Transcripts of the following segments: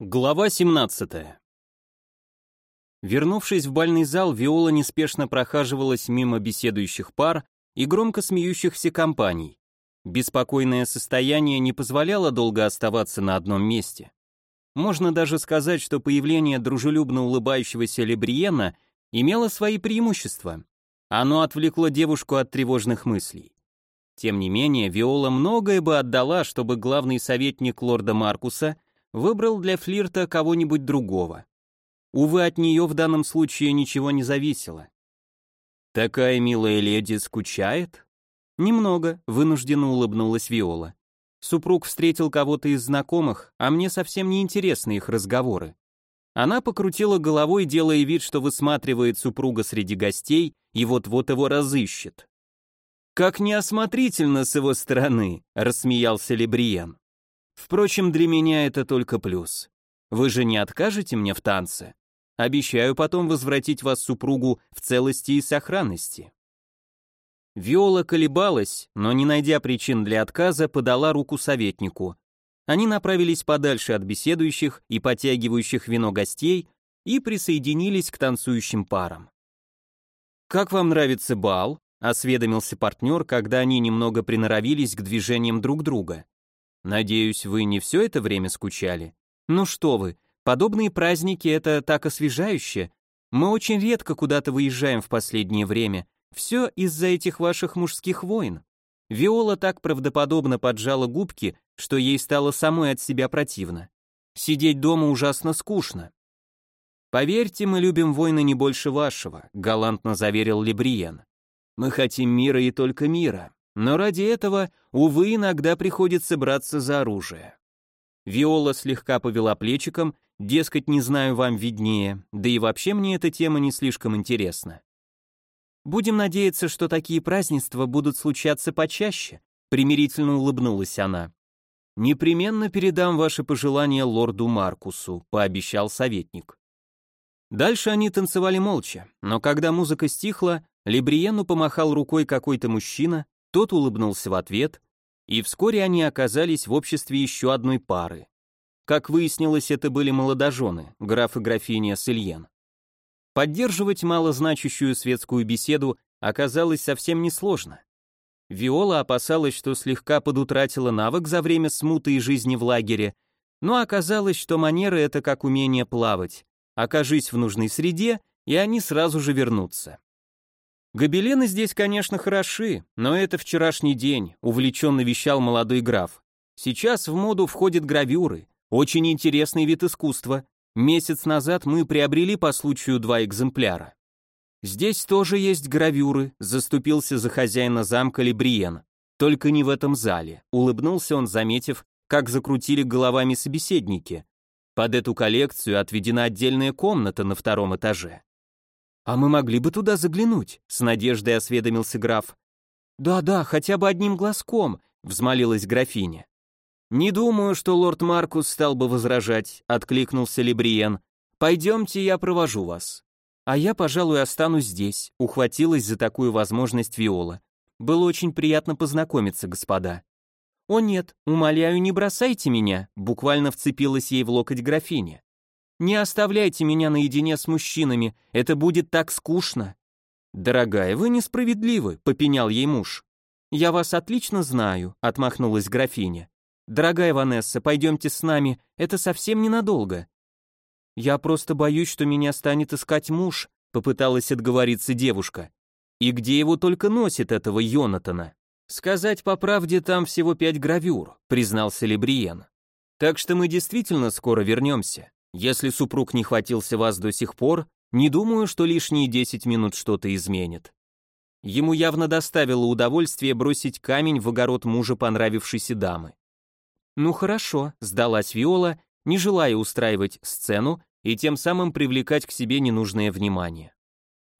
Глава 17. Вернувшись в бальный зал, Виола неспешно прохаживалась мимо беседующих пар и громко смеющихся компаний. Беспокойное состояние не позволяло долго оставаться на одном месте. Можно даже сказать, что появление дружелюбно улыбающегося Лебриена имело свои преимущества. Оно отвлекло девушку от тревожных мыслей. Тем не менее, Виола многое бы отдала, чтобы главный советник лорда Маркуса – выбрал для флирта кого-нибудь другого. Увы, от нее в данном случае ничего не зависело. «Такая милая леди скучает?» «Немного», — вынужденно улыбнулась Виола. Супруг встретил кого-то из знакомых, а мне совсем не интересны их разговоры. Она покрутила головой, делая вид, что высматривает супруга среди гостей и вот-вот его разыщет. «Как неосмотрительно с его стороны», — рассмеялся Лебриен. Впрочем, для меня это только плюс. Вы же не откажете мне в танце? Обещаю потом возвратить вас супругу в целости и сохранности. Виола колебалась, но не найдя причин для отказа, подала руку советнику. Они направились подальше от беседующих и потягивающих вино гостей и присоединились к танцующим парам. «Как вам нравится бал?» — осведомился партнер, когда они немного приноровились к движениям друг друга. Надеюсь, вы не все это время скучали? Ну что вы, подобные праздники — это так освежающе. Мы очень редко куда-то выезжаем в последнее время. Все из-за этих ваших мужских войн. Виола так правдоподобно поджала губки, что ей стало самой от себя противно. Сидеть дома ужасно скучно. «Поверьте, мы любим войны не больше вашего», — галантно заверил Лебриен. «Мы хотим мира и только мира. Но ради этого, увы, иногда приходится браться за оружие. Виола слегка повела плечиком, дескать, не знаю, вам виднее, да и вообще мне эта тема не слишком интересна. Будем надеяться, что такие празднества будут случаться почаще, примирительно улыбнулась она. Непременно передам ваши пожелания лорду Маркусу, пообещал советник. Дальше они танцевали молча, но когда музыка стихла, Лебриену помахал рукой какой-то мужчина, тот улыбнулся в ответ, и вскоре они оказались в обществе еще одной пары. Как выяснилось, это были молодожены, граф и графиня Сельен. Поддерживать малозначащую светскую беседу оказалось совсем несложно. Виола опасалась, что слегка подутратила навык за время смуты и жизни в лагере, но оказалось, что манеры — это как умение плавать. Окажись в нужной среде, и они сразу же вернутся. Гобелены здесь, конечно, хороши, но это вчерашний день, увлеченно вещал молодой граф. Сейчас в моду входят гравюры, очень интересный вид искусства. Месяц назад мы приобрели по случаю два экземпляра. Здесь тоже есть гравюры, заступился за хозяина замка Лебриен. Только не в этом зале, улыбнулся он, заметив, как закрутили головами собеседники. Под эту коллекцию отведена отдельная комната на втором этаже. «А мы могли бы туда заглянуть», — с надеждой осведомился граф. «Да-да, хотя бы одним глазком», — взмолилась графиня. «Не думаю, что лорд Маркус стал бы возражать», — откликнулся Лебриен. «Пойдемте, я провожу вас». «А я, пожалуй, останусь здесь», — ухватилась за такую возможность Виола. «Было очень приятно познакомиться, господа». «О нет, умоляю, не бросайте меня», — буквально вцепилась ей в локоть графиня. Не оставляйте меня наедине с мужчинами, это будет так скучно. Дорогая, вы несправедливы, попенял ей муж. Я вас отлично знаю, отмахнулась графиня. Дорогая Ванесса, пойдемте с нами, это совсем ненадолго. Я просто боюсь, что меня станет искать муж, попыталась отговориться девушка. И где его только носит этого Йонатана? Сказать по правде, там всего пять гравюр, признался Лебриен. Так что мы действительно скоро вернемся. Если супруг не хватился вас до сих пор, не думаю, что лишние 10 минут что-то изменит. Ему явно доставило удовольствие бросить камень в огород мужа понравившейся дамы. Ну хорошо, сдалась Виола, не желая устраивать сцену и тем самым привлекать к себе ненужное внимание.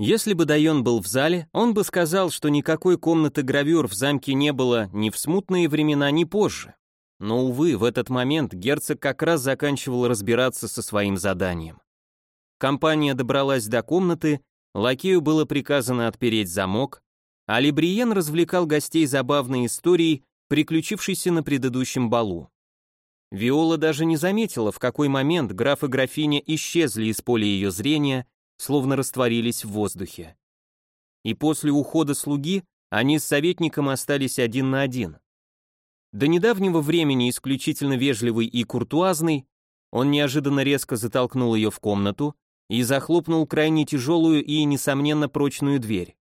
Если бы Дайон был в зале, он бы сказал, что никакой комнаты гравюр в замке не было ни в смутные времена, ни позже. Но, увы, в этот момент герцог как раз заканчивал разбираться со своим заданием. Компания добралась до комнаты, лакею было приказано отпереть замок, а Либриен развлекал гостей забавной историей, приключившейся на предыдущем балу. Виола даже не заметила, в какой момент граф и графиня исчезли из поля ее зрения, словно растворились в воздухе. И после ухода слуги они с советником остались один на один. До недавнего времени исключительно вежливый и куртуазный, он неожиданно резко затолкнул ее в комнату и захлопнул крайне тяжелую и, несомненно, прочную дверь.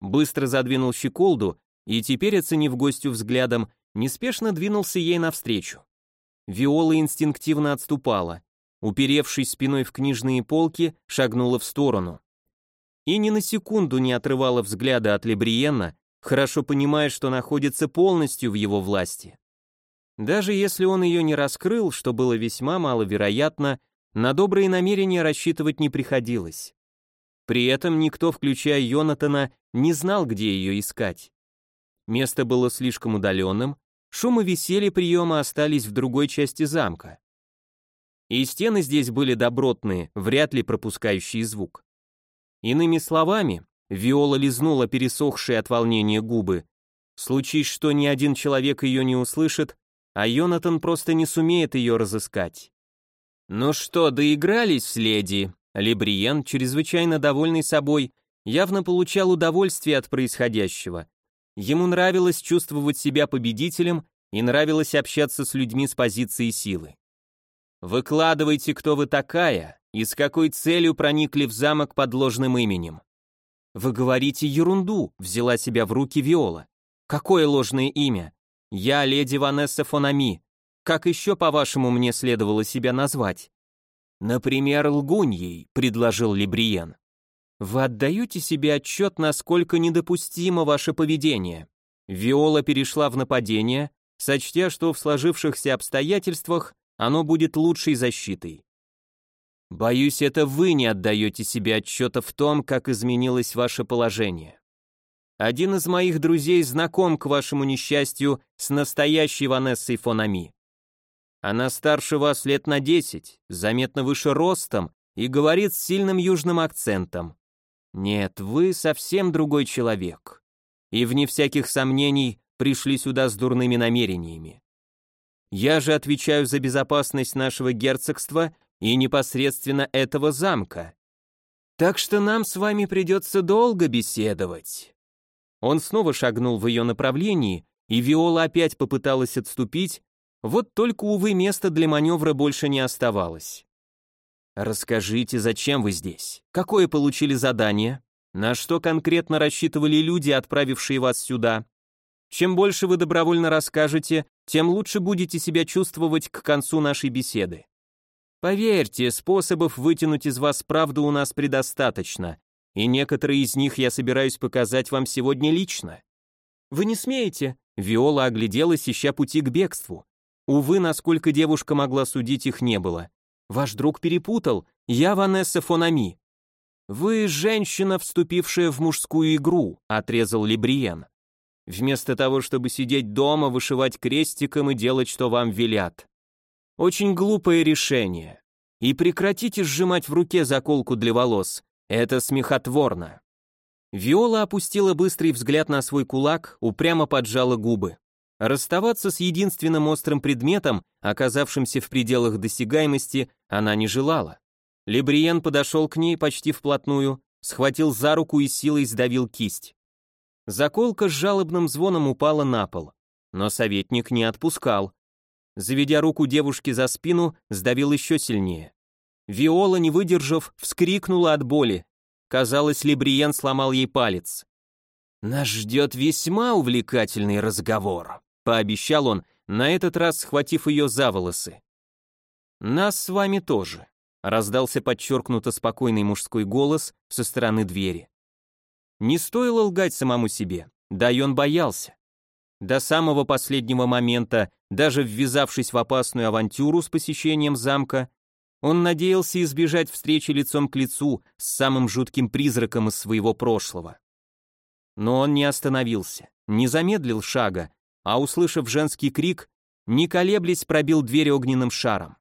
Быстро задвинул щеколду и теперь, оценив гостю взглядом, неспешно двинулся ей навстречу. Виола инстинктивно отступала, уперевшись спиной в книжные полки, шагнула в сторону. И ни на секунду не отрывала взгляда от Лебриена, хорошо понимая, что находится полностью в его власти. Даже если он ее не раскрыл, что было весьма маловероятно, на добрые намерения рассчитывать не приходилось. При этом никто, включая Йонатана, не знал, где ее искать. Место было слишком удаленным, шум и веселье приема остались в другой части замка. И стены здесь были добротные, вряд ли пропускающие звук. Иными словами, Виола лизнула пересохшие от волнения губы. Случись, что ни один человек ее не услышит, а Йонатан просто не сумеет ее разыскать. «Ну что, доигрались, леди?» Лебриен, чрезвычайно довольный собой, явно получал удовольствие от происходящего. Ему нравилось чувствовать себя победителем и нравилось общаться с людьми с позиции силы. «Выкладывайте, кто вы такая и с какой целью проникли в замок под ложным именем». «Вы говорите ерунду», — взяла себя в руки Виола. «Какое ложное имя? Я леди Ванесса Фонами. Как еще, по-вашему, мне следовало себя назвать?» «Например, лгуньей», — предложил Либриен. «Вы отдаете себе отчет, насколько недопустимо ваше поведение?» Виола перешла в нападение, сочтя, что в сложившихся обстоятельствах оно будет лучшей защитой. Боюсь, это вы не отдаете себе отчета в том, как изменилось ваше положение. Один из моих друзей знаком к вашему несчастью с настоящей Ванессой Фонами. Она старше вас лет на десять, заметно выше ростом и говорит с сильным южным акцентом. Нет, вы совсем другой человек. И вне всяких сомнений пришли сюда с дурными намерениями. Я же отвечаю за безопасность нашего герцогства и непосредственно этого замка. Так что нам с вами придется долго беседовать». Он снова шагнул в ее направлении, и Виола опять попыталась отступить, вот только, увы, места для маневра больше не оставалось. «Расскажите, зачем вы здесь? Какое получили задание? На что конкретно рассчитывали люди, отправившие вас сюда? Чем больше вы добровольно расскажете, тем лучше будете себя чувствовать к концу нашей беседы. Поверьте, способов вытянуть из вас правду у нас предостаточно, и некоторые из них я собираюсь показать вам сегодня лично. Вы не смеете? Виола огляделась, ища пути к бегству. Увы, насколько девушка могла судить, их не было. Ваш друг перепутал. Я Ванесса Фонами. Вы женщина, вступившая в мужскую игру, отрезал Либриен. Вместо того, чтобы сидеть дома, вышивать крестиком и делать, что вам велят. Очень глупое решение. И прекратите сжимать в руке заколку для волос. Это смехотворно. Виола опустила быстрый взгляд на свой кулак, упрямо поджала губы. Расставаться с единственным острым предметом, оказавшимся в пределах досягаемости, она не желала. Лебриен подошел к ней почти вплотную, схватил за руку и силой сдавил кисть. Заколка с жалобным звоном упала на пол. Но советник не отпускал заведя руку девушки за спину, сдавил еще сильнее. Виола, не выдержав, вскрикнула от боли. Казалось, Лебриен сломал ей палец. «Нас ждет весьма увлекательный разговор», — пообещал он, на этот раз схватив ее за волосы. «Нас с вами тоже», — раздался подчеркнуто спокойный мужской голос со стороны двери. Не стоило лгать самому себе, да и он боялся. До самого последнего момента, даже ввязавшись в опасную авантюру с посещением замка, он надеялся избежать встречи лицом к лицу с самым жутким призраком из своего прошлого. Но он не остановился, не замедлил шага, а, услышав женский крик, не колеблясь, пробил дверь огненным шаром.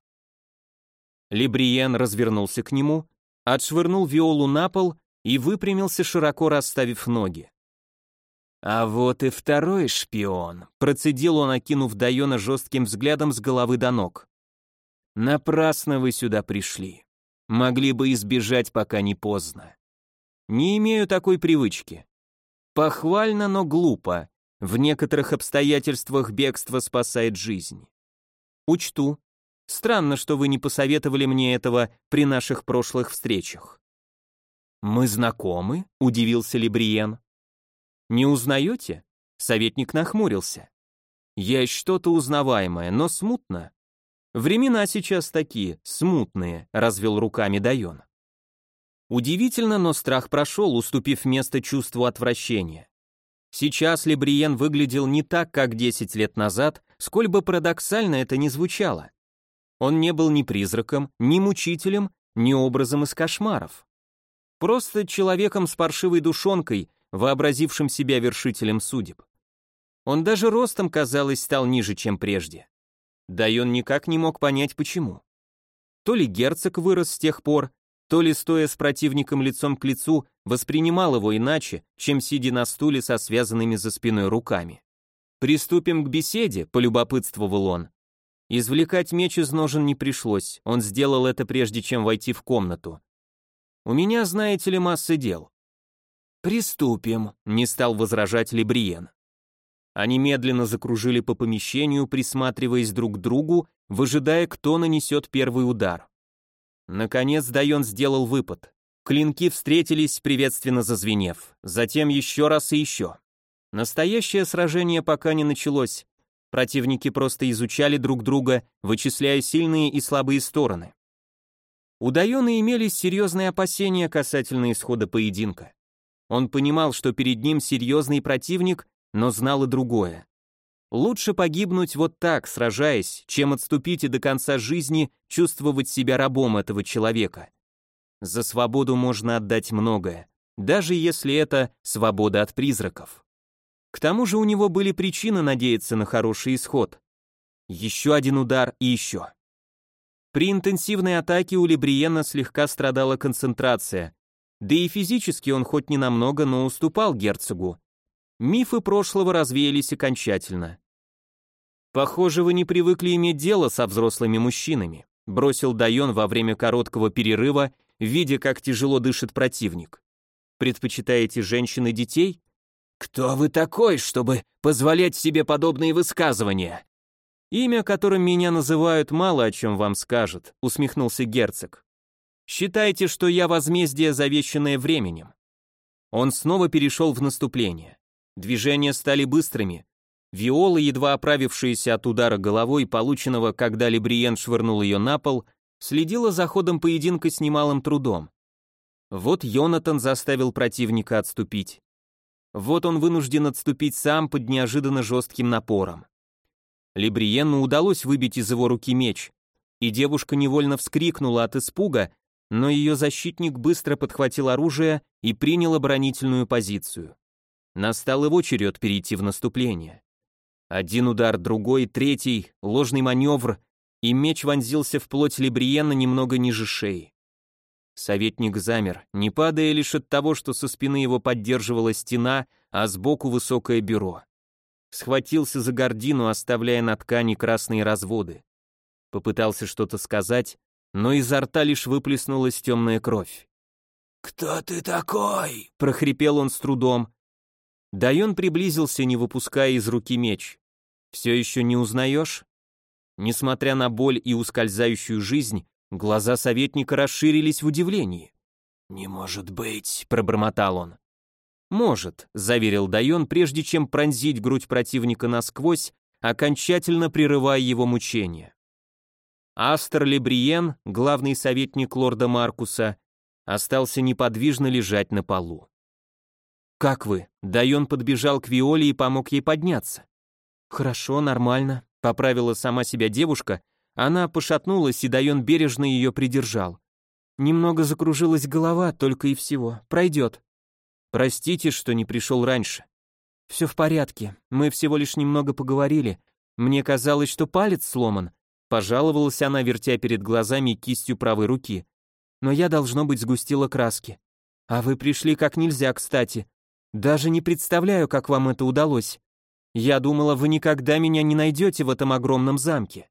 Лебриен развернулся к нему, отшвырнул Виолу на пол и выпрямился, широко расставив ноги. А вот и второй шпион, процедил он, окинув Дайона жестким взглядом с головы до ног. Напрасно вы сюда пришли. Могли бы избежать, пока не поздно. Не имею такой привычки. Похвально, но глупо. В некоторых обстоятельствах бегство спасает жизнь. Учту. Странно, что вы не посоветовали мне этого при наших прошлых встречах. Мы знакомы? удивился Лебриен. Не узнаете? Советник нахмурился. Есть что-то узнаваемое, но смутно. Времена сейчас такие, смутные, развел руками Дайон. Удивительно, но страх прошел, уступив место чувству отвращения. Сейчас Лебриен выглядел не так, как 10 лет назад, сколь бы парадоксально это ни звучало. Он не был ни призраком, ни мучителем, ни образом из кошмаров. Просто человеком с паршивой душонкой, вообразившим себя вершителем судеб. Он даже ростом, казалось, стал ниже, чем прежде. Да и он никак не мог понять, почему. То ли герцог вырос с тех пор, то ли, стоя с противником лицом к лицу, воспринимал его иначе, чем сидя на стуле со связанными за спиной руками. «Приступим к беседе», — полюбопытствовал он. Извлекать меч из ножен не пришлось, он сделал это прежде, чем войти в комнату. «У меня, знаете ли, масса дел». «Приступим», — не стал возражать Лебриен. Они медленно закружили по помещению, присматриваясь друг к другу, выжидая, кто нанесет первый удар. Наконец Дайон сделал выпад. Клинки встретились, приветственно зазвенев. Затем еще раз и еще. Настоящее сражение пока не началось. Противники просто изучали друг друга, вычисляя сильные и слабые стороны. У Дайона имелись серьезные опасения касательно исхода поединка. Он понимал, что перед ним серьезный противник, но знал и другое. Лучше погибнуть вот так, сражаясь, чем отступить и до конца жизни чувствовать себя рабом этого человека. За свободу можно отдать многое, даже если это свобода от призраков. К тому же у него были причины надеяться на хороший исход. Еще один удар и еще. При интенсивной атаке у Лебриена слегка страдала концентрация, да и физически он хоть ненамного, но уступал герцогу. Мифы прошлого развеялись окончательно. «Похоже, вы не привыкли иметь дело со взрослыми мужчинами», бросил Дайон во время короткого перерыва, видя, как тяжело дышит противник. «Предпочитаете женщин и детей?» «Кто вы такой, чтобы позволять себе подобные высказывания?» «Имя, которым меня называют, мало о чем вам скажет», усмехнулся герцог. «Считайте, что я возмездие, завещанное временем». Он снова перешел в наступление. Движения стали быстрыми, Виола, едва оправившаяся от удара головой, полученного, когда Лебриен швырнул ее на пол, следила за ходом поединка с немалым трудом. Вот Йонатан заставил противника отступить. Вот он вынужден отступить сам под неожиданно жестким напором. Лебриену удалось выбить из его руки меч, и девушка невольно вскрикнула от испуга, но ее защитник быстро подхватил оружие и принял оборонительную позицию. Настал его черед перейти в наступление. Один удар, другой, третий, ложный маневр, и меч вонзился в плоть Лебриена немного ниже шеи. Советник замер, не падая лишь от того, что со спины его поддерживала стена, а сбоку высокое бюро. Схватился за гордину, оставляя на ткани красные разводы. Попытался что-то сказать, но изо рта лишь выплеснулась темная кровь. «Кто ты такой?» — прохрипел он с трудом. Дайон приблизился, не выпуская из руки меч. Все еще не узнаешь? Несмотря на боль и ускользающую жизнь, глаза советника расширились в удивлении. «Не может быть», — пробормотал он. «Может», — заверил Дайон, прежде чем пронзить грудь противника насквозь, окончательно прерывая его мучения. Астер Лебриен, главный советник лорда Маркуса, остался неподвижно лежать на полу. «Как вы?» Дайон подбежал к Виоле и помог ей подняться. «Хорошо, нормально», — поправила сама себя девушка, она пошатнулась, и Дайон бережно ее придержал. Немного закружилась голова, только и всего. Пройдет. Простите, что не пришел раньше. Все в порядке. Мы всего лишь немного поговорили. Мне казалось, что палец сломан. Пожаловалась она, вертя перед глазами кистью правой руки. Но я, должно быть, сгустила краски. А вы пришли как нельзя кстати. Даже не представляю, как вам это удалось. Я думала, вы никогда меня не найдете в этом огромном замке.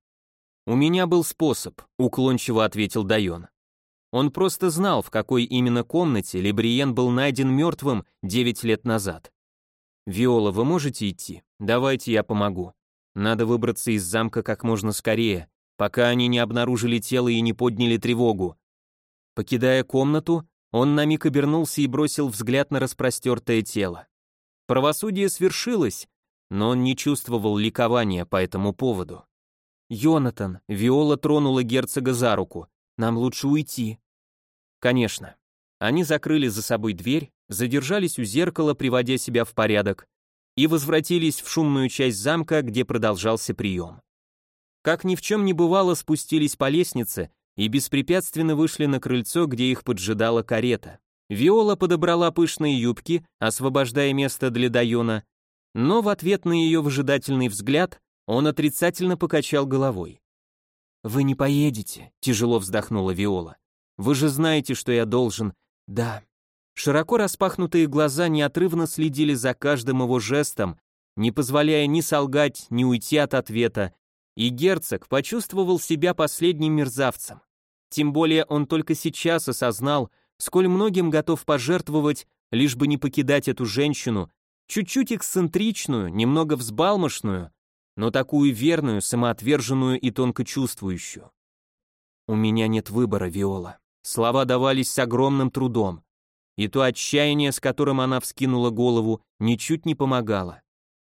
У меня был способ, уклончиво ответил Дайон. Он просто знал, в какой именно комнате Лебриен был найден мертвым 9 лет назад. «Виола, вы можете идти? Давайте я помогу. Надо выбраться из замка как можно скорее, пока они не обнаружили тело и не подняли тревогу». Покидая комнату, он на миг обернулся и бросил взгляд на распростертое тело. Правосудие свершилось, но он не чувствовал ликования по этому поводу. «Йонатан», — Виола тронула герцога за руку, — «нам лучше уйти». Конечно. Они закрыли за собой дверь, задержались у зеркала, приводя себя в порядок, и возвратились в шумную часть замка, где продолжался прием. Как ни в чем не бывало, спустились по лестнице и беспрепятственно вышли на крыльцо, где их поджидала карета. Виола подобрала пышные юбки, освобождая место для Дайона, но в ответ на ее выжидательный взгляд он отрицательно покачал головой. «Вы не поедете», — тяжело вздохнула Виола. «Вы же знаете, что я должен...» «Да». Широко распахнутые глаза неотрывно следили за каждым его жестом, не позволяя ни солгать, ни уйти от ответа, и герцог почувствовал себя последним мерзавцем. Тем более он только сейчас осознал, сколь многим готов пожертвовать, лишь бы не покидать эту женщину, чуть-чуть эксцентричную, немного взбалмошную, но такую верную, самоотверженную и тонко чувствующую. «У меня нет выбора, Виола». Слова давались с огромным трудом, и то отчаяние, с которым она вскинула голову, ничуть не помогало.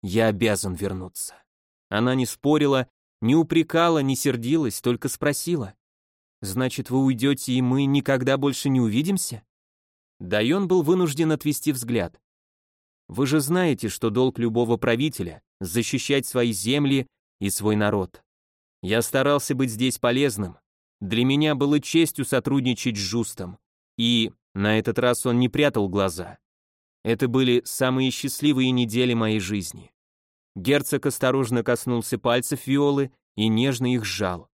«Я обязан вернуться». Она не спорила, не упрекала, не сердилась, только спросила. «Значит, вы уйдете, и мы никогда больше не увидимся?» Дайон был вынужден отвести взгляд. Вы же знаете, что долг любого правителя — защищать свои земли и свой народ. Я старался быть здесь полезным. Для меня было честью сотрудничать с Жустом. И на этот раз он не прятал глаза. Это были самые счастливые недели моей жизни. Герцог осторожно коснулся пальцев Виолы и нежно их сжал.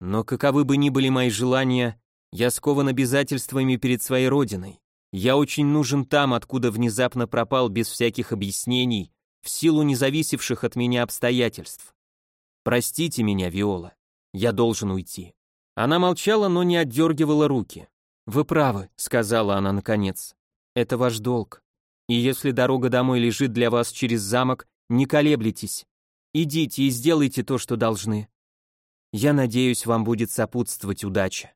Но каковы бы ни были мои желания, я скован обязательствами перед своей родиной. Я очень нужен там, откуда внезапно пропал без всяких объяснений, в силу независевших от меня обстоятельств. Простите меня, Виола. Я должен уйти. Она молчала, но не отдергивала руки. Вы правы, сказала она наконец. Это ваш долг. И если дорога домой лежит для вас через замок, не колеблетесь. Идите и сделайте то, что должны. Я надеюсь, вам будет сопутствовать удача.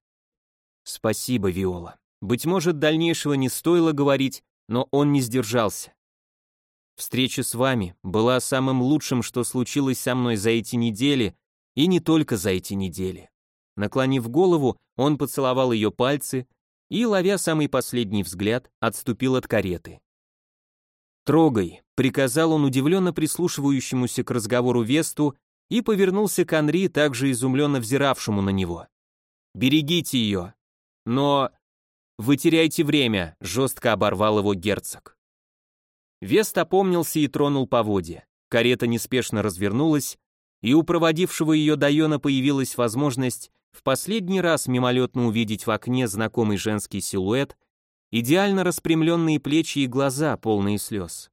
Спасибо, Виола. Быть может, дальнейшего не стоило говорить, но он не сдержался. Встреча с вами была самым лучшим, что случилось со мной за эти недели, и не только за эти недели. Наклонив голову, он поцеловал ее пальцы и, ловя самый последний взгляд, отступил от кареты. «Трогай», — приказал он удивленно прислушивающемуся к разговору Весту и повернулся к Анри, также изумленно взиравшему на него. «Берегите ее». «Но...» «Вы теряете время», — жестко оборвал его герцог. Вест опомнился и тронул поводья. Карета неспешно развернулась, и у проводившего ее Дайона появилась возможность в последний раз мимолетно увидеть в окне знакомый женский силуэт, идеально распрямленные плечи и глаза, полные слез.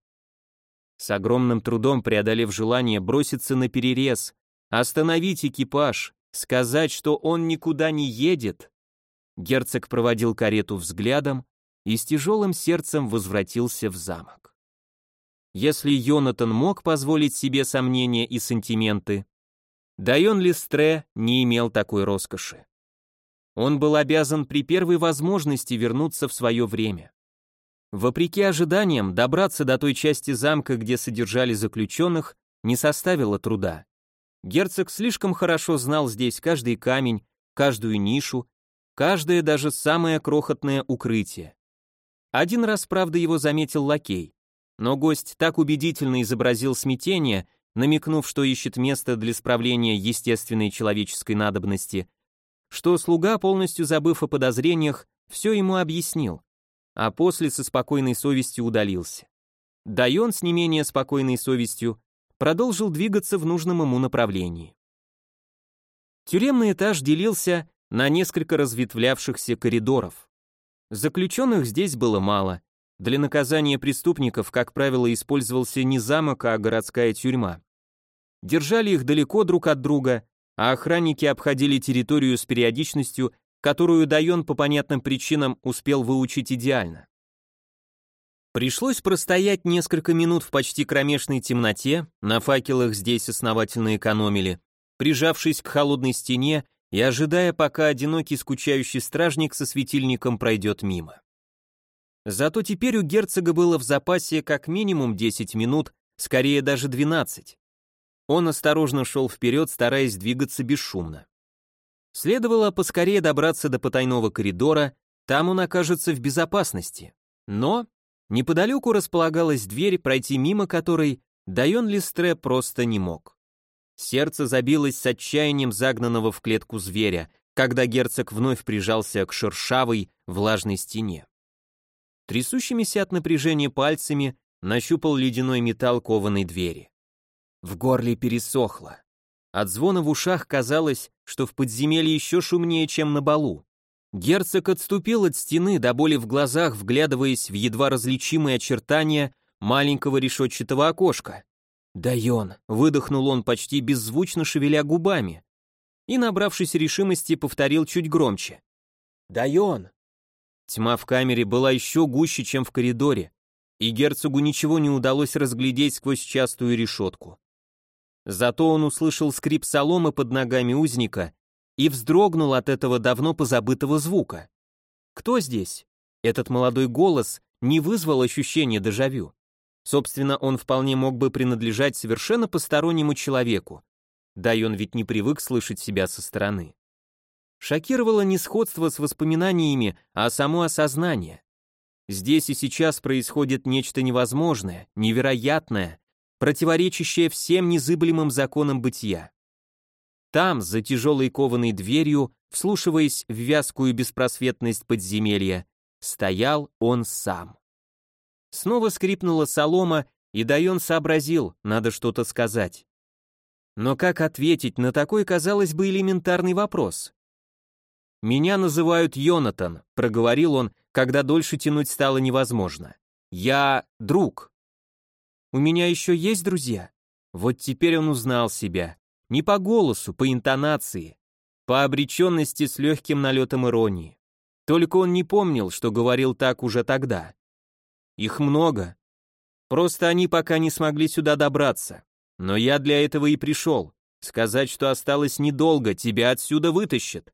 С огромным трудом преодолев желание броситься на перерез, остановить экипаж, сказать, что он никуда не едет, Герцог проводил карету взглядом и с тяжелым сердцем возвратился в замок. Если Йонатан мог позволить себе сомнения и сантименты, Дайон Листре не имел такой роскоши. Он был обязан при первой возможности вернуться в свое время. Вопреки ожиданиям, добраться до той части замка, где содержали заключенных, не составило труда. Герцог слишком хорошо знал здесь каждый камень, каждую нишу Каждое даже самое крохотное укрытие. Один раз, правда, его заметил лакей, но гость так убедительно изобразил смятение, намекнув, что ищет место для справления естественной человеческой надобности, что слуга, полностью забыв о подозрениях, все ему объяснил, а после со спокойной совестью удалился. Дайон с не менее спокойной совестью продолжил двигаться в нужном ему направлении. Тюремный этаж делился на несколько разветвлявшихся коридоров. Заключенных здесь было мало, Для наказания преступников, как правило, использовался не замок, а городская тюрьма. Держали их далеко друг от друга, а охранники обходили территорию с периодичностью, которую Дайон по понятным причинам успел выучить идеально. Пришлось простоять несколько минут в почти кромешной темноте, на факелах здесь основательно экономили, прижавшись к холодной стене и ожидая, пока одинокий скучающий стражник со светильником пройдет мимо. Зато теперь у герцога было в запасе как минимум 10 минут, скорее даже 12. Он осторожно шел вперед, стараясь двигаться бесшумно. Следовало поскорее добраться до потайного коридора, там он окажется в безопасности. Но неподалеку располагалась дверь, пройти мимо которой Дайон Листре просто не мог. Сердце забилось с отчаянием загнанного в клетку зверя, когда герцог вновь прижался к шершавой, влажной стене. Трясущимися от напряжения пальцами нащупал ледяной металл кованой двери. В горле пересохло. От звона в ушах казалось, что в подземелье еще шумнее, чем на балу. Герцог отступил от стены, до боли в глазах, вглядываясь в едва различимые очертания маленького решетчатого окошка. «Дайон!» — выдохнул он, почти беззвучно шевеля губами. И, набравшись решимости, повторил чуть громче. «Дайон!» Тьма в камере была еще гуще, чем в коридоре, и герцогу ничего не удалось разглядеть сквозь частую решетку. Зато он услышал скрип соломы под ногами узника и вздрогнул от этого давно позабытого звука. Кто здесь? Этот молодой голос не вызвал ощущения дежавю. Собственно, он вполне мог бы принадлежать совершенно постороннему человеку. Да и он ведь не привык слышать себя со стороны. Шокировало не сходство с воспоминаниями, а само осознание. Здесь и сейчас происходит нечто невозможное, невероятное, противоречащее всем незыблемым законам бытия. Там, за тяжелой кованой дверью, вслушиваясь в вязкую беспросветность подземелья, стоял он сам. Снова скрипнула солома, и Дайон сообразил, надо что-то сказать. Но как ответить на такой, казалось бы, элементарный вопрос? «Меня называют Йонатан», — проговорил он, когда дольше тянуть стало невозможно. «Я друг». У меня еще есть друзья? Вот теперь он узнал себя. Не по голосу, по интонации, по обреченности с легким налетом иронии. Только он не помнил, что говорил так уже тогда. Их много. Просто они пока не смогли сюда добраться. Но я для этого и пришел. Сказать, что осталось недолго, тебя отсюда вытащат.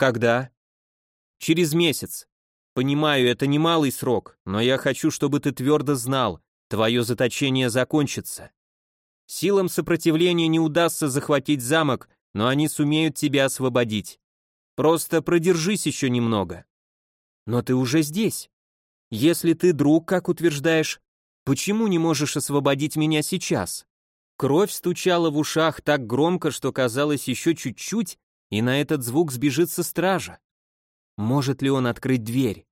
Когда? Через месяц. Понимаю, это немалый срок, но я хочу, чтобы ты твердо знал, твое заточение закончится. Силам сопротивления не удастся захватить замок, но они сумеют тебя освободить. Просто продержись еще немного. Но ты уже здесь. Если ты друг, как утверждаешь, почему не можешь освободить меня сейчас? Кровь стучала в ушах так громко, что казалось еще чуть-чуть, и на этот звук сбежится стража. Может ли он открыть дверь?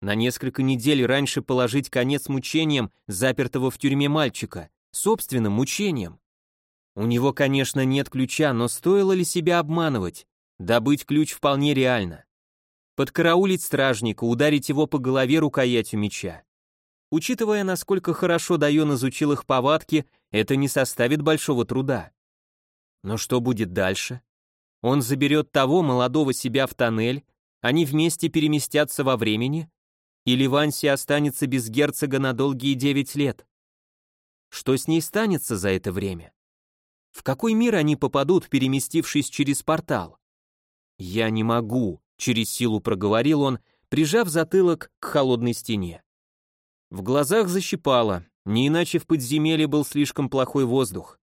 на несколько недель раньше положить конец мучениям запертого в тюрьме мальчика, собственным мучениям. У него, конечно, нет ключа, но стоило ли себя обманывать? Добыть ключ вполне реально. Подкараулить стражника, ударить его по голове рукоятью меча. Учитывая, насколько хорошо Дайон изучил их повадки, это не составит большого труда. Но что будет дальше? Он заберет того молодого себя в тоннель, они вместе переместятся во времени, или Ванси останется без герцога на долгие девять лет? Что с ней станется за это время? В какой мир они попадут, переместившись через портал? «Я не могу», — через силу проговорил он, прижав затылок к холодной стене. В глазах защипало, не иначе в подземелье был слишком плохой воздух.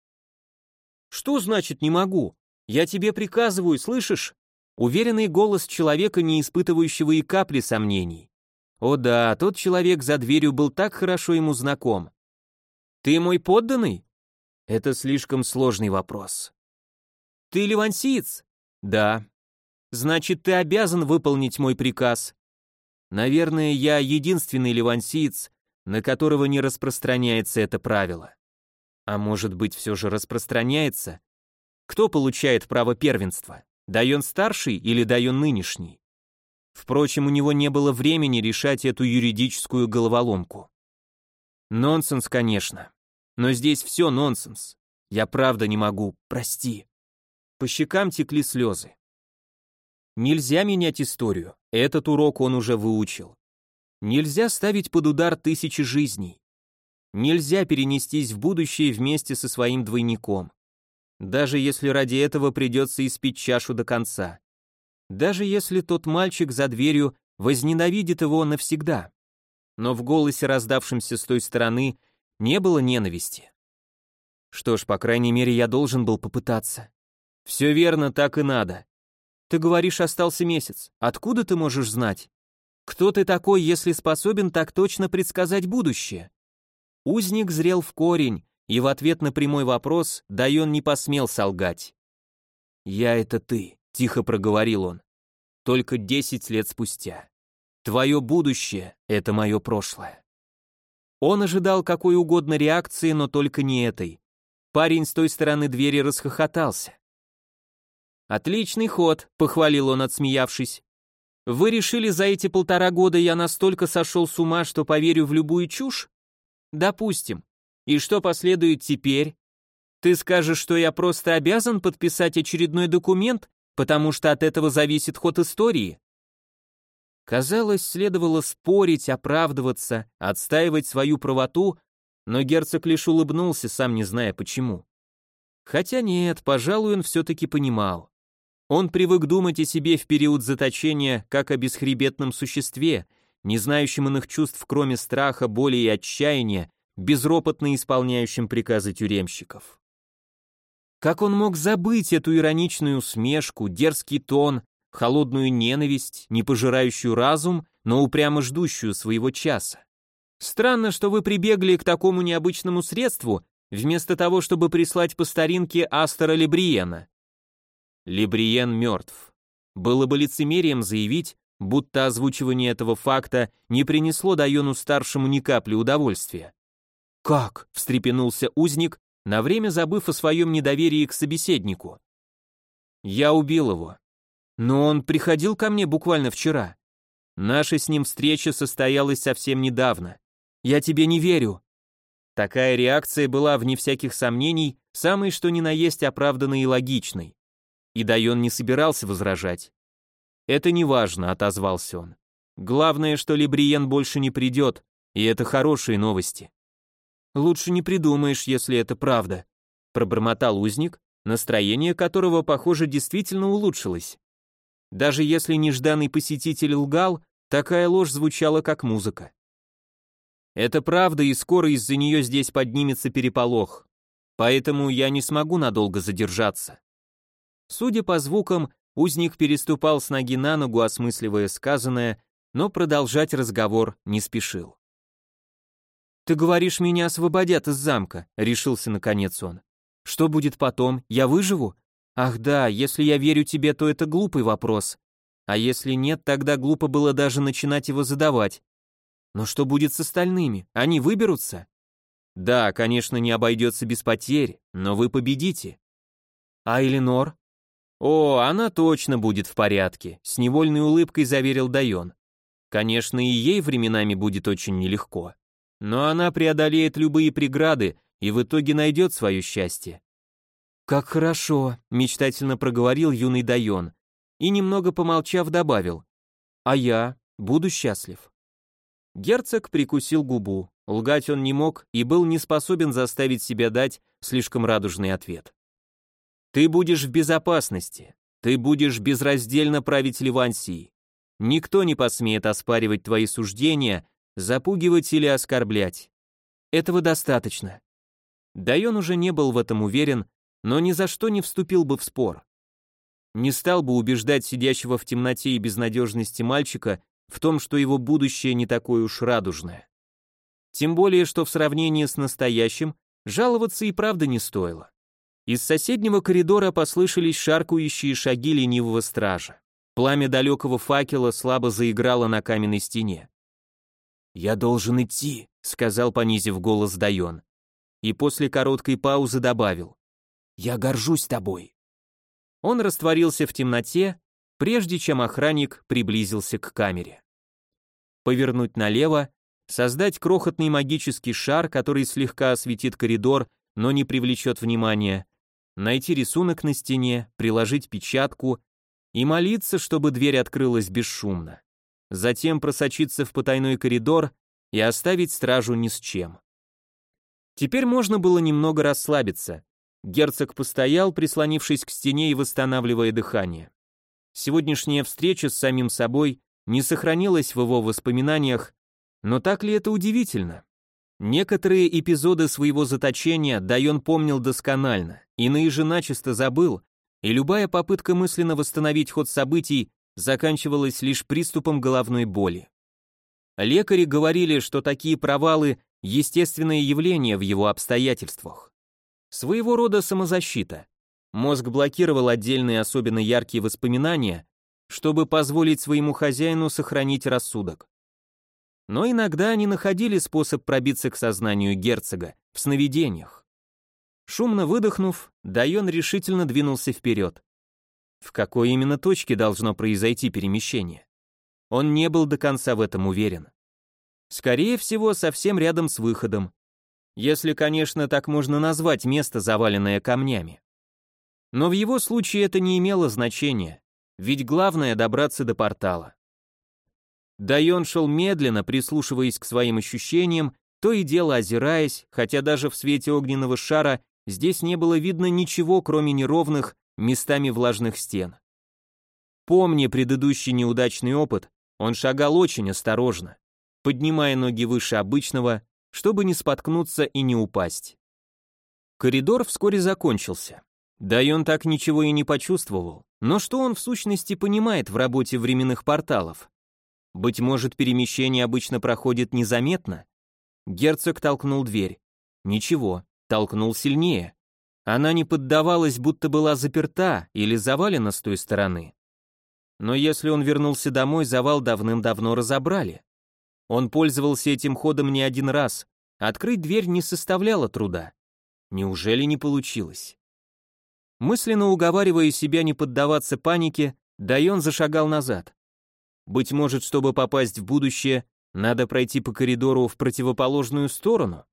«Что значит «не могу»? Я тебе приказываю, слышишь?» Уверенный голос человека, не испытывающего и капли сомнений. О да, тот человек за дверью был так хорошо ему знаком. Ты мой подданный? Это слишком сложный вопрос. Ты ливансиец? Да. Значит, ты обязан выполнить мой приказ. Наверное, я единственный ливансиец, на которого не распространяется это правило. А может быть, все же распространяется? Кто получает право первенства? Дайон старший или Дайон нынешний? Впрочем, у него не было времени решать эту юридическую головоломку. Нонсенс, конечно. Но здесь все нонсенс. Я правда не могу, прости. По щекам текли слезы. Нельзя менять историю, этот урок он уже выучил. Нельзя ставить под удар тысячи жизней. Нельзя перенестись в будущее вместе со своим двойником. Даже если ради этого придется испить чашу до конца. Даже если тот мальчик за дверью возненавидит его навсегда. Но в голосе, раздавшемся с той стороны, не было ненависти. Что ж, по крайней мере, я должен был попытаться. Все верно, так и надо. Ты говоришь, остался месяц. Откуда ты можешь знать? Кто ты такой, если способен так точно предсказать будущее? Узник зрел в корень, и в ответ на прямой вопрос Дайон не посмел солгать. «Я — это ты», — тихо проговорил он. «Только десять лет спустя. Твое будущее — это мое прошлое». Он ожидал какой угодно реакции, но только не этой. Парень с той стороны двери расхохотался. «Отличный ход», — похвалил он, отсмеявшись. «Вы решили, за эти полтора года я настолько сошел с ума, что поверю в любую чушь? Допустим. И что последует теперь? Ты скажешь, что я просто обязан подписать очередной документ, потому что от этого зависит ход истории? Казалось, следовало спорить, оправдываться, отстаивать свою правоту, но герцог лишь улыбнулся, сам не зная почему. Хотя нет, пожалуй, он все-таки понимал. Он привык думать о себе в период заточения как о бесхребетном существе, не знающем иных чувств, кроме страха, боли и отчаяния, безропотно исполняющим приказы тюремщиков. Как он мог забыть эту ироничную усмешку, дерзкий тон, холодную ненависть, не пожирающую разум, но упрямо ждущую своего часа? Странно, что вы прибегли к такому необычному средству, вместо того, чтобы прислать по старинке Астера Лебриена. Лебриен мертв. Было бы лицемерием заявить, будто озвучивание этого факта не принесло Дайону-старшему ни капли удовольствия. «Как?» — встрепенулся узник, на время забыв о своем недоверии к собеседнику. «Я убил его. Но он приходил ко мне буквально вчера. Наша с ним встреча состоялась совсем недавно. Я тебе не верю». Такая реакция была, вне всяких сомнений, самой что ни на есть оправданной и логичной. И Дайон не собирался возражать. «Это не важно», — отозвался он. «Главное, что Лебриен больше не придет, и это хорошие новости». «Лучше не придумаешь, если это правда», — пробормотал узник, настроение которого, похоже, действительно улучшилось. Даже если нежданный посетитель лгал, такая ложь звучала как музыка. Это правда, и скоро из-за нее здесь поднимется переполох. Поэтому я не смогу надолго задержаться. Судя по звукам, Узник переступал с ноги на ногу, осмысливая сказанное, но продолжать разговор не спешил. «Ты говоришь, меня освободят из замка», — решился наконец он. «Что будет потом? Я выживу? Ах да, если я верю тебе, то это глупый вопрос. А если нет, тогда глупо было даже начинать его задавать. Но что будет с остальными? Они выберутся?» «Да, конечно, не обойдется без потерь, но вы победите». «А Эленор?» «О, она точно будет в порядке», — с невольной улыбкой заверил Дайон. «Конечно, и ей временами будет очень нелегко. Но она преодолеет любые преграды и в итоге найдет свое счастье». «Как хорошо», — мечтательно проговорил юный Дайон и, немного помолчав, добавил. «А я буду счастлив». Герцог прикусил губу. Лгать он не мог и был не способен заставить себя дать слишком радужный ответ. Ты будешь в безопасности. Ты будешь безраздельно править Ливансией. Никто не посмеет оспаривать твои суждения, запугивать или оскорблять. Этого достаточно. Дайон уже не был в этом уверен, но ни за что не вступил бы в спор. Не стал бы убеждать сидящего в темноте и безнадежности мальчика в том, что его будущее не такое уж радужное. Тем более, что в сравнении с настоящим жаловаться и правда не стоило. Из соседнего коридора послышались шаркающие шаги ленивого стража. Пламя далекого факела слабо заиграло на каменной стене. «Я должен идти», — сказал, понизив голос Дайон. И после короткой паузы добавил. «Я горжусь тобой». Он растворился в темноте, прежде чем охранник приблизился к камере. Повернуть налево, создать крохотный магический шар, который слегка осветит коридор, но не привлечет внимания, найти рисунок на стене, приложить печатку и молиться, чтобы дверь открылась бесшумно. Затем просочиться в потайной коридор и оставить стражу ни с чем. Теперь можно было немного расслабиться. Герцог постоял, прислонившись к стене и восстанавливая дыхание. Сегодняшняя встреча с самим собой не сохранилась в его воспоминаниях, но так ли это удивительно? Некоторые эпизоды своего заточения Дайон помнил досконально, иные же начисто забыл, и любая попытка мысленно восстановить ход событий заканчивалась лишь приступом головной боли. Лекари говорили, что такие провалы – естественное явление в его обстоятельствах. Своего рода самозащита. Мозг блокировал отдельные особенно яркие воспоминания, чтобы позволить своему хозяину сохранить рассудок. Но иногда они находили способ пробиться к сознанию герцога в сновидениях. Шумно выдохнув, Дайон решительно двинулся вперед. В какой именно точке должно произойти перемещение? Он не был до конца в этом уверен. Скорее всего, совсем рядом с выходом. Если, конечно, так можно назвать место, заваленное камнями. Но в его случае это не имело значения, ведь главное добраться до портала. Дайон шел медленно, прислушиваясь к своим ощущениям, то и дело озираясь, хотя даже в свете огненного шара здесь не было видно ничего, кроме неровных, местами влажных стен. Помня предыдущий неудачный опыт, он шагал очень осторожно, поднимая ноги выше обычного, чтобы не споткнуться и не упасть. Коридор вскоре закончился. Дайон так ничего и не почувствовал, но что он в сущности понимает в работе временных порталов? Быть может, перемещение обычно проходит незаметно? Герцог толкнул дверь. Ничего, толкнул сильнее. Она не поддавалась, будто была заперта или завалена с той стороны. Но если он вернулся домой, завал давным-давно разобрали. Он пользовался этим ходом не один раз. Открыть дверь не составляло труда. Неужели не получилось? Мысленно уговаривая себя не поддаваться панике, Дайон зашагал назад. Быть может, чтобы попасть в будущее, надо пройти по коридору в противоположную сторону?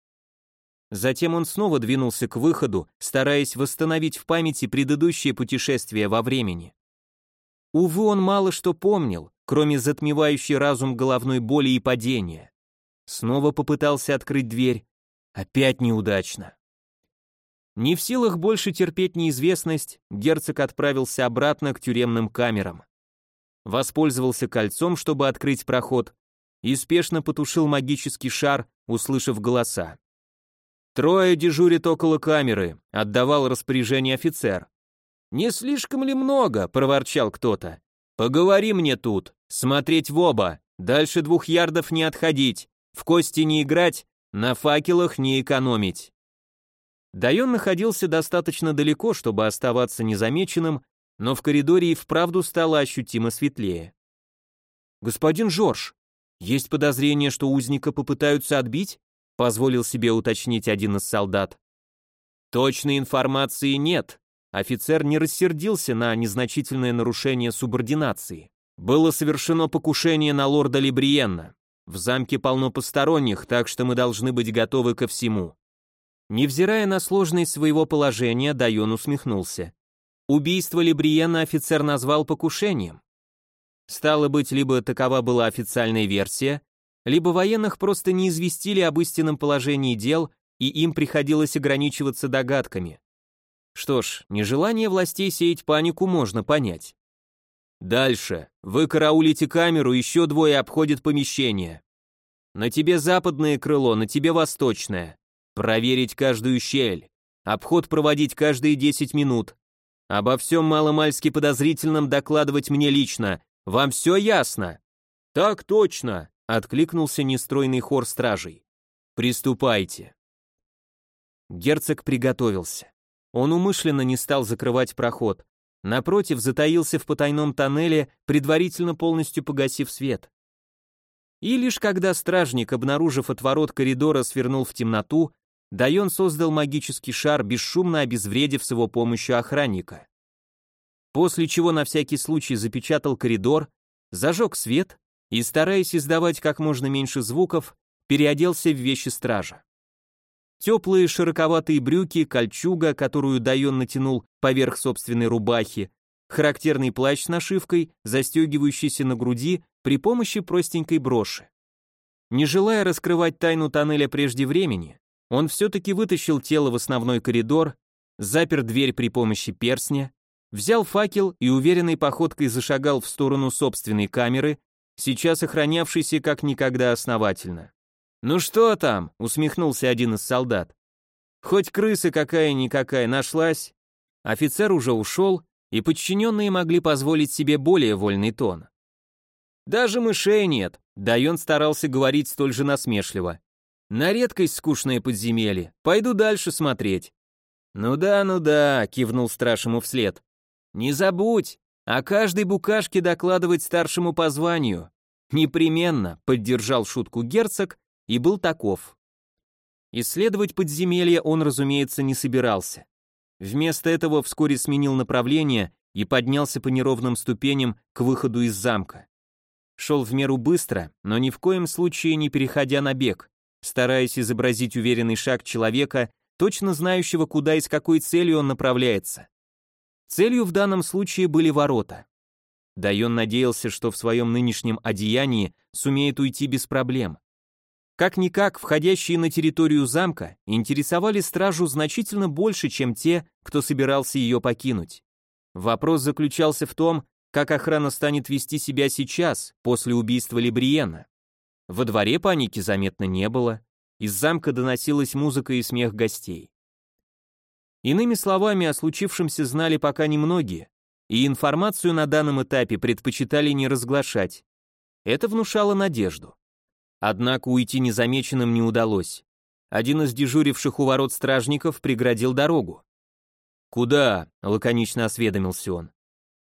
Затем он снова двинулся к выходу, стараясь восстановить в памяти предыдущее путешествие во времени. Увы, он мало что помнил, кроме затмевающей разум головной боли и падения. Снова попытался открыть дверь. Опять неудачно. Не в силах больше терпеть неизвестность, герцог отправился обратно к тюремным камерам воспользовался кольцом, чтобы открыть проход, и спешно потушил магический шар, услышав голоса. «Трое дежурит около камеры», — отдавал распоряжение офицер. «Не слишком ли много?» — проворчал кто-то. «Поговори мне тут, смотреть в оба, дальше двух ярдов не отходить, в кости не играть, на факелах не экономить». Дайон находился достаточно далеко, чтобы оставаться незамеченным, но в коридоре и вправду стало ощутимо светлее. «Господин Жорж, есть подозрение, что узника попытаются отбить?» Позволил себе уточнить один из солдат. «Точной информации нет», офицер не рассердился на незначительное нарушение субординации. Было совершено покушение на лорда Либриенна. В замке полно посторонних, так что мы должны быть готовы ко всему. Невзирая на сложность своего положения, Дайон усмехнулся. Убийство Лебриена офицер назвал покушением. Стало быть, либо такова была официальная версия, либо военных просто не известили об истинном положении дел, и им приходилось ограничиваться догадками. Что ж, нежелание властей сеять панику можно понять. Дальше. Вы караулите камеру, еще двое обходят помещение. На тебе западное крыло, на тебе восточное. Проверить каждую щель. Обход проводить каждые 10 минут. Обо всем маломальски подозрительном докладывать мне лично. Вам все ясно?» «Так точно», — откликнулся нестройный хор стражей. «Приступайте». Герцог приготовился. Он умышленно не стал закрывать проход. Напротив, затаился в потайном тоннеле, предварительно полностью погасив свет. И лишь когда стражник, обнаружив отворот коридора, свернул в темноту, Дайон создал магический шар, бесшумно обезвредив с его помощью охранника. после чего на всякий случай запечатал коридор, зажег свет и, стараясь издавать как можно меньше звуков, переоделся в вещи стража. Теплые широковатые брюки, кольчуга, которую Дайон натянул поверх собственной рубахи, характерный плащ с нашивкой, застегивающийся на груди при помощи простенькой броши. Не желая раскрывать тайну тоннеля прежде времени, он все-таки вытащил тело в основной коридор, запер дверь при помощи перстня, взял факел и уверенной походкой зашагал в сторону собственной камеры, сейчас охранявшейся как никогда основательно. «Ну что там?» — усмехнулся один из солдат. «Хоть крыса какая-никакая нашлась». Офицер уже ушел, и подчиненные могли позволить себе более вольный тон. «Даже мышей нет», — Дайон старался говорить столь же насмешливо. «На редкость скучное подземелье, пойду дальше смотреть». «Ну да, ну да», — кивнул страж ему вслед. «Не забудь, о каждой букашке докладывать старшему по званию». «Непременно», — поддержал шутку герцог и был таков. Исследовать подземелье он, разумеется, не собирался. Вместо этого вскоре сменил направление и поднялся по неровным ступеням к выходу из замка. Шел в меру быстро, но ни в коем случае не переходя на бег, стараясь изобразить уверенный шаг человека, точно знающего, куда и с какой целью он направляется. Целью в данном случае были ворота. Дайон надеялся, что в своем нынешнем одеянии сумеет уйти без проблем. Как-никак, входящие на территорию замка интересовали стражу значительно больше, чем те, кто собирался ее покинуть. Вопрос заключался в том, как охрана станет вести себя сейчас, после убийства Лебриена. Во дворе паники заметно не было, из замка доносилась музыка и смех гостей. Иными словами, о случившемся знали пока немногие, и информацию на данном этапе предпочитали не разглашать. Это внушало надежду. Однако уйти незамеченным не удалось. Один из дежуривших у ворот стражников преградил дорогу. «Куда?» — лаконично осведомился он.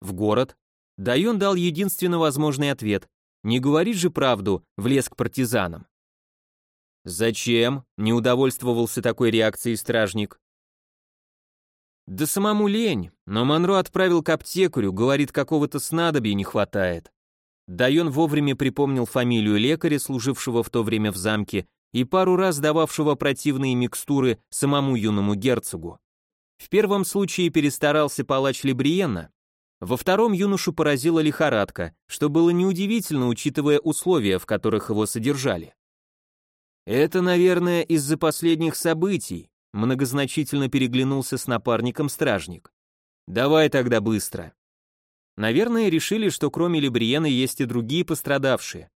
«В город». Дайон дал единственно возможный ответ. «Не говорит же правду, влез к партизанам». «Зачем?» — не удовольствовался такой реакцией стражник. «Да самому лень, но Монро отправил к аптекарю, говорит, какого-то снадобья не хватает. Дайон вовремя припомнил фамилию лекаря, служившего в то время в замке, и пару раз дававшего противные микстуры самому юному герцогу. В первом случае перестарался палач Лебриена, во втором юношу поразила лихорадка, что было неудивительно, учитывая условия, в которых его содержали. «Это, наверное, из-за последних событий», многозначительно переглянулся с напарником стражник. «Давай тогда быстро». Наверное, решили, что кроме Лебриена есть и другие пострадавшие.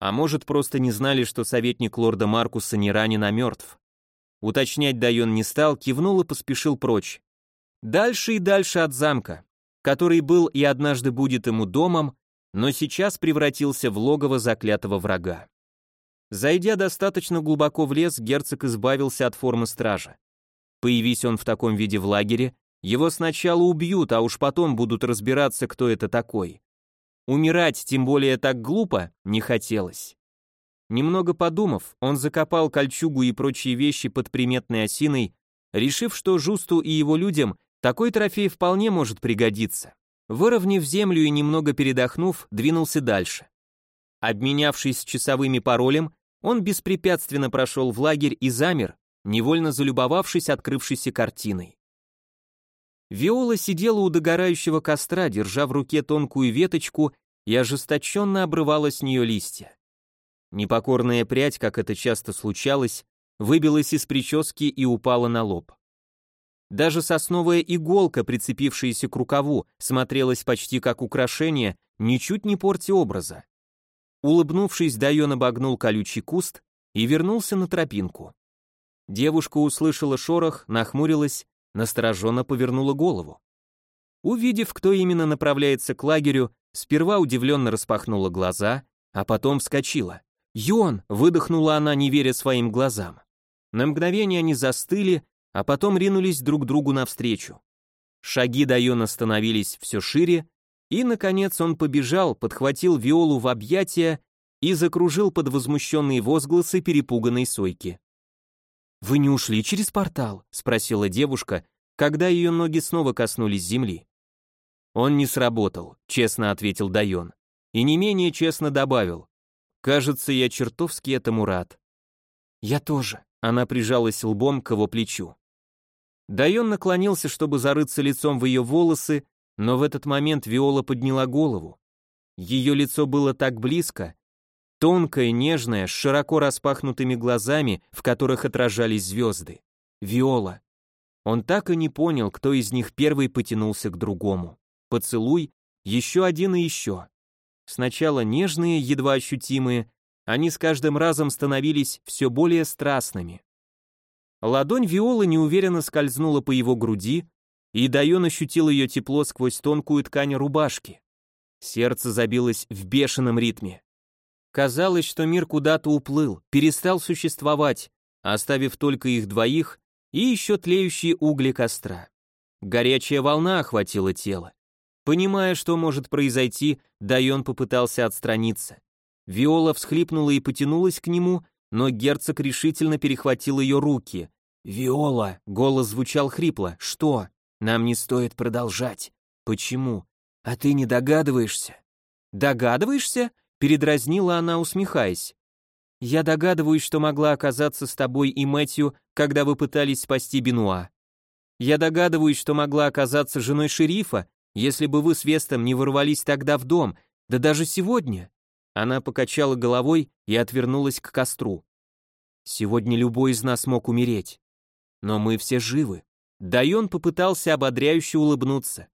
А может, просто не знали, что советник лорда Маркуса не ранен, а мертв. Уточнять Дайон не стал, кивнул и поспешил прочь. Дальше и дальше от замка, который был и однажды будет ему домом, но сейчас превратился в логово заклятого врага. Зайдя достаточно глубоко в лес, герцог избавился от формы стража. Появись он в таком виде в лагере, его сначала убьют, а уж потом будут разбираться, кто это такой. Умирать, тем более так глупо, не хотелось. Немного подумав, он закопал кольчугу и прочие вещи под приметной осиной, решив, что Жусту и его людям такой трофей вполне может пригодиться. Выровняв землю и немного передохнув, двинулся дальше. Обменявшись часовыми паролем, он беспрепятственно прошел в лагерь и замер, невольно залюбовавшись открывшейся картиной. Виола сидела у догорающего костра, держа в руке тонкую веточку и ожесточенно обрывала с нее листья. Непокорная прядь, как это часто случалось, выбилась из прически и упала на лоб. Даже сосновая иголка, прицепившаяся к рукаву, смотрелась почти как украшение, ничуть не порти образа. Улыбнувшись, Дайон обогнул колючий куст и вернулся на тропинку. Девушка услышала шорох, нахмурилась настороженно повернула голову. Увидев, кто именно направляется к лагерю, сперва удивленно распахнула глаза, а потом вскочила. «Йон!» — выдохнула она, не веря своим глазам. На мгновение они застыли, а потом ринулись друг другу навстречу. Шаги Дайона становились все шире, и, наконец, он побежал, подхватил Виолу в объятия и закружил под возмущенные возгласы перепуганной Сойки. «Вы не ушли через портал?» — спросила девушка, когда ее ноги снова коснулись земли. Он не сработал, честно ответил Дайон. И не менее честно добавил. Кажется, я чертовски этому рад. Я тоже. Она прижалась лбом к его плечу. Дайон наклонился, чтобы зарыться лицом в ее волосы, но в этот момент Виола подняла голову. Ее лицо было так близко, тонкое, нежное, с широко распахнутыми глазами, в которых отражались звезды. Виола. Он так и не понял, кто из них первый потянулся к другому. Поцелуй, еще один и еще. Сначала нежные, едва ощутимые, они с каждым разом становились все более страстными. Ладонь Виолы неуверенно скользнула по его груди, и Дайон ощутил ее тепло сквозь тонкую ткань рубашки. Сердце забилось в бешеном ритме. Казалось, что мир куда-то уплыл, перестал существовать, оставив только их двоих и еще тлеющие угли костра. Горячая волна охватила тело. Понимая, что может произойти, Дайон попытался отстраниться. Виола всхлипнула и потянулась к нему, но герцог решительно перехватил ее руки. «Виола!» — голос звучал хрипло. «Что? Нам не стоит продолжать. Почему? А ты не догадываешься?» «Догадываешься?» — передразнила она, усмехаясь. «Я догадываюсь, что могла оказаться с тобой и Мэтью, когда вы пытались спасти Бенуа. Я догадываюсь, что могла оказаться женой шерифа, если бы вы с Вестом не ворвались тогда в дом, да даже сегодня. Она покачала головой и отвернулась к костру. Сегодня любой из нас мог умереть. Но мы все живы. Дайон попытался ободряюще улыбнуться.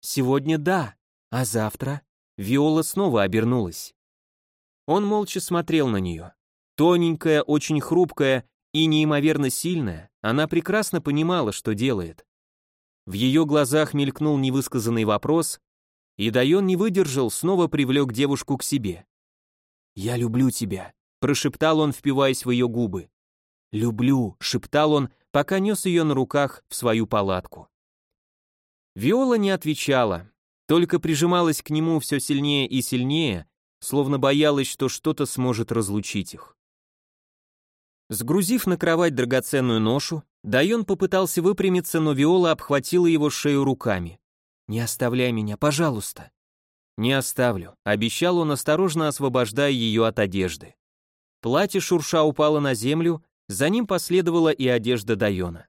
Сегодня да, а завтра? Виола снова обернулась. Он молча смотрел на нее. Тоненькая, очень хрупкая и неимоверно сильная, она прекрасно понимала, что делает. В ее глазах мелькнул невысказанный вопрос, и Дайон не выдержал, снова привлек девушку к себе. «Я люблю тебя», — прошептал он, впиваясь в ее губы. «Люблю», — шептал он, пока нес ее на руках в свою палатку. Виола не отвечала, только прижималась к нему все сильнее и сильнее, словно боялась, что что-то сможет разлучить их. Сгрузив на кровать драгоценную ношу, Дайон попытался выпрямиться, но Виола обхватила его шею руками. «Не оставляй меня, пожалуйста». «Не оставлю», — обещал он, осторожно освобождая ее от одежды. Платье шурша упало на землю, за ним последовала и одежда Дайона.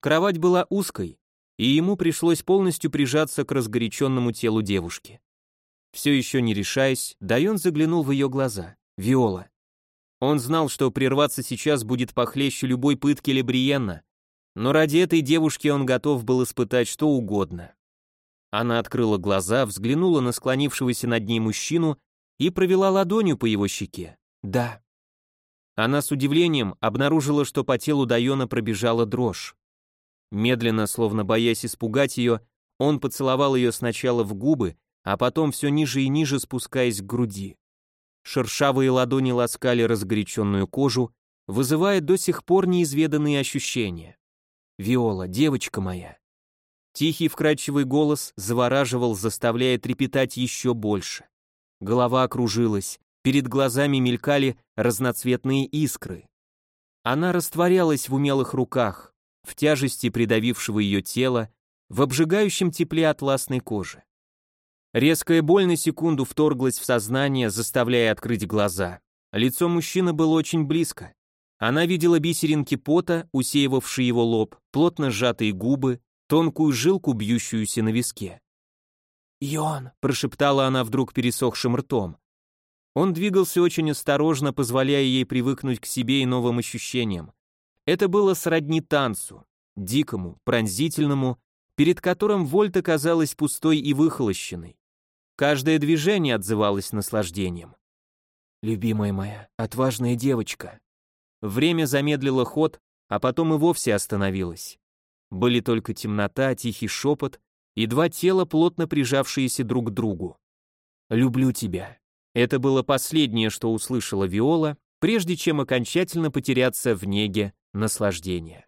Кровать была узкой, и ему пришлось полностью прижаться к разгоряченному телу девушки. Все еще не решаясь, Дайон заглянул в ее глаза. Виола. Он знал, что прерваться сейчас будет похлеще любой пытки Лебриенна, но ради этой девушки он готов был испытать что угодно. Она открыла глаза, взглянула на склонившегося над ней мужчину и провела ладонью по его щеке. «Да». Она с удивлением обнаружила, что по телу Дайона пробежала дрожь. Медленно, словно боясь испугать ее, он поцеловал ее сначала в губы, а потом все ниже и ниже спускаясь к груди. Шершавые ладони ласкали разгоряченную кожу, вызывая до сих пор неизведанные ощущения. «Виола, девочка моя, Тихий вкрадчивый голос завораживал, заставляя трепетать еще больше. Голова окружилась, перед глазами мелькали разноцветные искры. Она растворялась в умелых руках, в тяжести придавившего ее тела, в обжигающем тепле атласной кожи. Резкая боль на секунду вторглась в сознание, заставляя открыть глаза. Лицо мужчины было очень близко. Она видела бисеринки пота, усеивавшие его лоб, плотно сжатые губы, тонкую жилку, бьющуюся на виске. «Йон», — прошептала она вдруг пересохшим ртом. Он двигался очень осторожно, позволяя ей привыкнуть к себе и новым ощущениям. Это было сродни танцу, дикому, пронзительному, перед которым Вольта казалась пустой и выхолощенной. Каждое движение отзывалось наслаждением. «Любимая моя, отважная девочка». Время замедлило ход, а потом и вовсе остановилось. Были только темнота, тихий шепот и два тела, плотно прижавшиеся друг к другу. «Люблю тебя». Это было последнее, что услышала Виола, прежде чем окончательно потеряться в неге наслаждения.